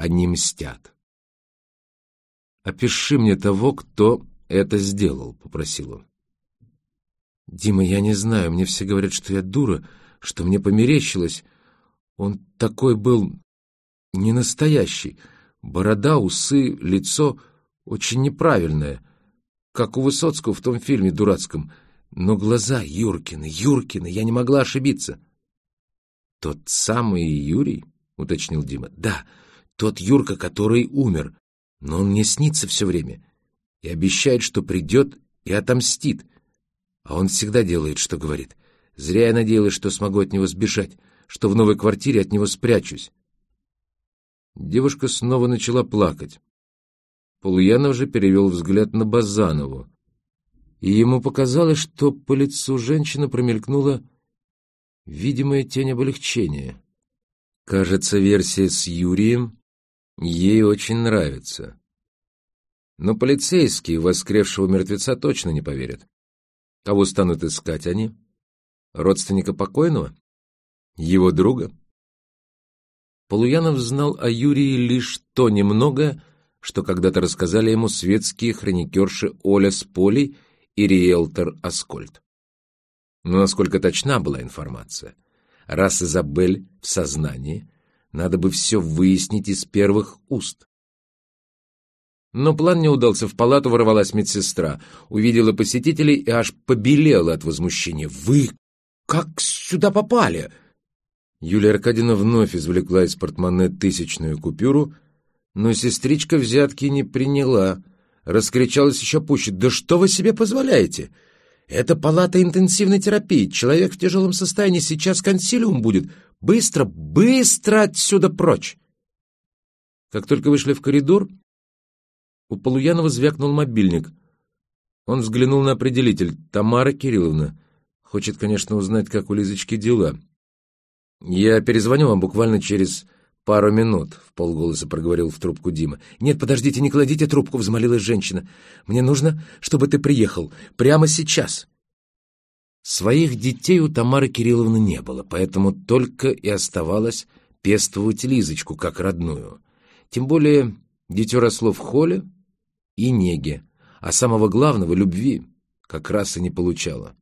Они мстят. «Опиши мне того, кто это сделал», — попросил он. «Дима, я не знаю, мне все говорят, что я дура, что мне померещилось. Он такой был не настоящий. Борода, усы, лицо очень неправильное, как у Высоцкого в том фильме дурацком. Но глаза Юркины, Юркины, я не могла ошибиться». «Тот самый Юрий?» — уточнил Дима. «Да, тот Юрка, который умер. Но он мне снится все время и обещает, что придет и отомстит. А он всегда делает, что говорит. Зря я надеялась, что смогу от него сбежать, что в новой квартире от него спрячусь. Девушка снова начала плакать. Полуянов же перевел взгляд на Базанову. И ему показалось, что по лицу женщины промелькнула видимая тень облегчения. Кажется, версия с Юрием ей очень нравится. Но полицейские воскресшего мертвеца точно не поверят. Кого станут искать они? Родственника покойного? Его друга? Полуянов знал о Юрии лишь то немного, что когда-то рассказали ему светские хроникерши Оля Споли и риэлтор Аскольд. Но насколько точна была информация? Раз Изабель в сознании, надо бы все выяснить из первых уст. Но план не удался. В палату ворвалась медсестра, увидела посетителей и аж побелела от возмущения. «Вы как сюда попали?» Юлия Аркадьевна вновь извлекла из портмоне тысячную купюру, но сестричка взятки не приняла. Раскричалась еще пуще. «Да что вы себе позволяете? Это палата интенсивной терапии. Человек в тяжелом состоянии. Сейчас консилиум будет. Быстро, быстро отсюда прочь!» Как только вышли в коридор, у Полуянова звякнул мобильник. Он взглянул на определитель. «Тамара Кирилловна. Хочет, конечно, узнать, как у Лизочки дела. Я перезвоню вам буквально через пару минут», — в полголоса проговорил в трубку Дима. «Нет, подождите, не кладите трубку», — взмолилась женщина. «Мне нужно, чтобы ты приехал. Прямо сейчас». Своих детей у Тамары Кирилловны не было, поэтому только и оставалось пестовать Лизочку как родную. Тем более дитё росло в холле, и неге, а самого главного — любви, как раз и не получала.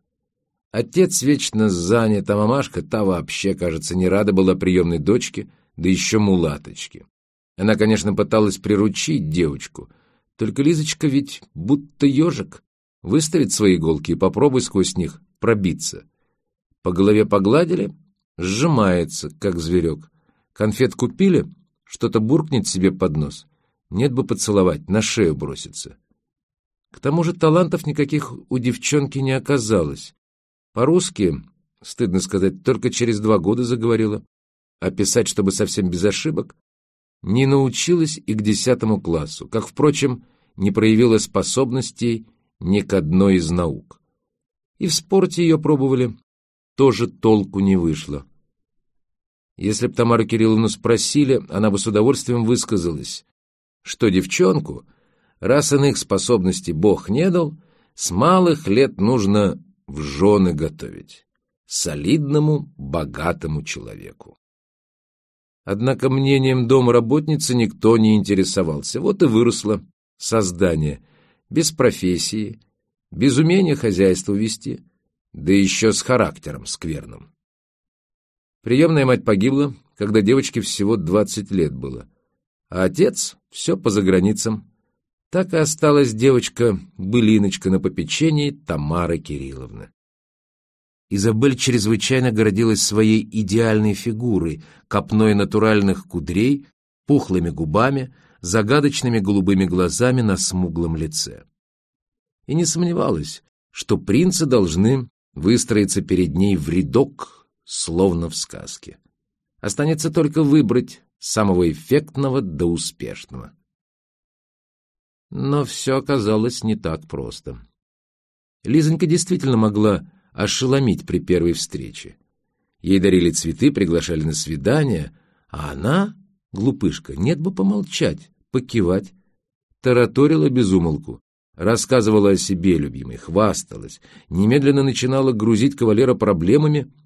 Отец вечно занят, а мамашка та вообще, кажется, не рада была приемной дочке, да еще мулаточке. Она, конечно, пыталась приручить девочку, только Лизочка ведь будто ежик. Выставит свои иголки и попробуй сквозь них пробиться. По голове погладили, сжимается, как зверек. Конфет купили, что-то буркнет себе под нос — нет бы поцеловать, на шею броситься. К тому же талантов никаких у девчонки не оказалось. По-русски, стыдно сказать, только через два года заговорила. А писать, чтобы совсем без ошибок, не научилась и к десятому классу, как, впрочем, не проявила способностей ни к одной из наук. И в спорте ее пробовали, тоже толку не вышло. Если б Тамару Кирилловну спросили, она бы с удовольствием высказалась что девчонку, раз иных способностей Бог не дал, с малых лет нужно в жены готовить солидному, богатому человеку. Однако мнением домработницы никто не интересовался. Вот и выросло создание, без профессии, без умения хозяйство вести, да еще с характером скверным. Приемная мать погибла, когда девочке всего 20 лет было, а отец все по заграницам. Так и осталась девочка-былиночка на попечении Тамары Кирилловны. Изабель чрезвычайно гордилась своей идеальной фигурой, копной натуральных кудрей, пухлыми губами, загадочными голубыми глазами на смуглом лице. И не сомневалась, что принцы должны выстроиться перед ней в рядок, словно в сказке. Останется только выбрать самого эффектного до успешного. Но все оказалось не так просто. Лизонька действительно могла ошеломить при первой встрече. Ей дарили цветы, приглашали на свидание, а она, глупышка, нет бы помолчать, покивать, тараторила безумолку, рассказывала о себе, любимой, хвасталась, немедленно начинала грузить кавалера проблемами,